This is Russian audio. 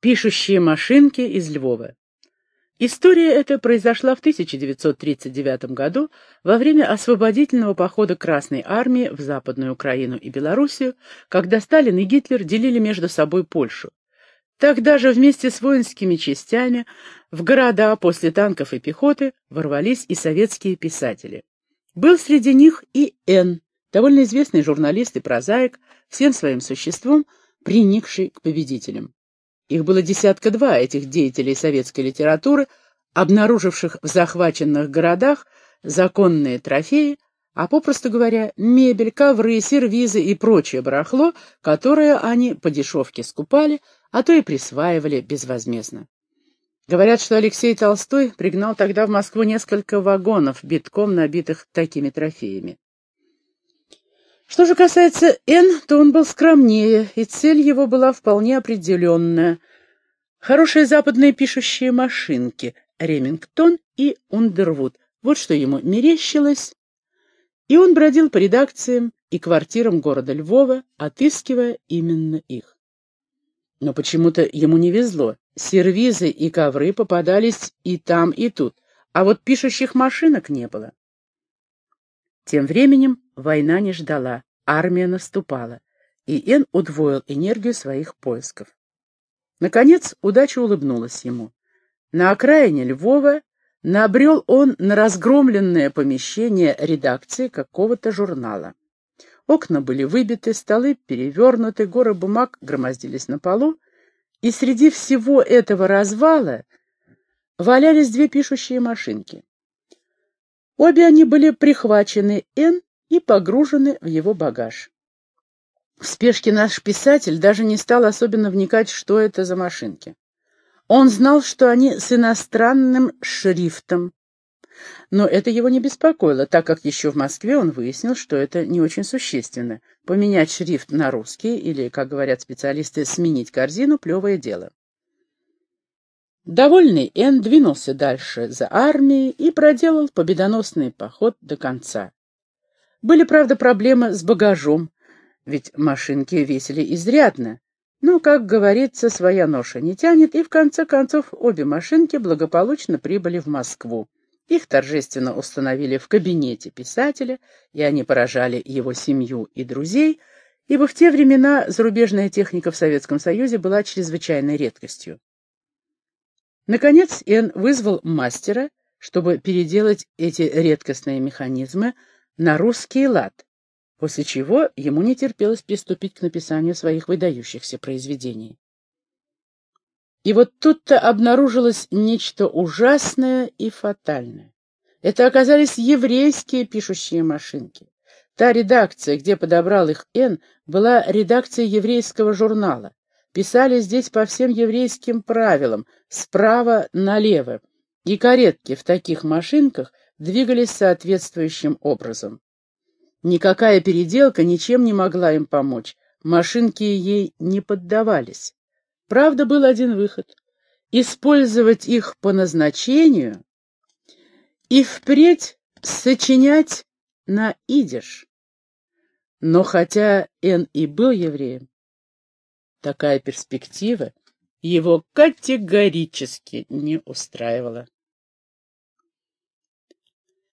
Пишущие машинки из Львова. История эта произошла в 1939 году во время освободительного похода Красной Армии в Западную Украину и Белоруссию, когда Сталин и Гитлер делили между собой Польшу. Тогда же вместе с воинскими частями в города после танков и пехоты ворвались и советские писатели. Был среди них и Н., довольно известный журналист и прозаик, всем своим существом приникший к победителям. Их было десятка два, этих деятелей советской литературы, обнаруживших в захваченных городах законные трофеи, а попросту говоря, мебель, ковры, сервизы и прочее барахло, которое они по дешевке скупали, а то и присваивали безвозмездно. Говорят, что Алексей Толстой пригнал тогда в Москву несколько вагонов, битком набитых такими трофеями. Что же касается Н, то он был скромнее, и цель его была вполне определенная. Хорошие западные пишущие машинки, Ремингтон и Ундервуд. Вот что ему мерещилось. И он бродил по редакциям и квартирам города Львова, отыскивая именно их. Но почему-то ему не везло. Сервизы и ковры попадались и там, и тут, а вот пишущих машинок не было. Тем временем война не ждала, армия наступала, и Эн удвоил энергию своих поисков. Наконец, удача улыбнулась ему. На окраине Львова набрел он на разгромленное помещение редакции какого-то журнала. Окна были выбиты, столы перевернуты, горы бумаг громоздились на полу, и среди всего этого развала валялись две пишущие машинки. Обе они были прихвачены Н и погружены в его багаж. В спешке наш писатель даже не стал особенно вникать, что это за машинки. Он знал, что они с иностранным шрифтом, но это его не беспокоило, так как еще в Москве он выяснил, что это не очень существенно. Поменять шрифт на русский или, как говорят специалисты, сменить корзину – плевое дело. Довольный Эн двинулся дальше за армией и проделал победоносный поход до конца. Были, правда, проблемы с багажом, ведь машинки весили изрядно. Но, как говорится, своя ноша не тянет, и в конце концов обе машинки благополучно прибыли в Москву. Их торжественно установили в кабинете писателя, и они поражали его семью и друзей, ибо в те времена зарубежная техника в Советском Союзе была чрезвычайной редкостью. Наконец Эн вызвал мастера, чтобы переделать эти редкостные механизмы на русский лад, после чего ему не терпелось приступить к написанию своих выдающихся произведений. И вот тут-то обнаружилось нечто ужасное и фатальное. Это оказались еврейские пишущие машинки. Та редакция, где подобрал их Н, была редакцией еврейского журнала. Писали здесь по всем еврейским правилам, справа налево, и каретки в таких машинках двигались соответствующим образом. Никакая переделка ничем не могла им помочь, машинки ей не поддавались. Правда, был один выход — использовать их по назначению и впредь сочинять на идиш. Но хотя Н и был евреем, Такая перспектива его категорически не устраивала.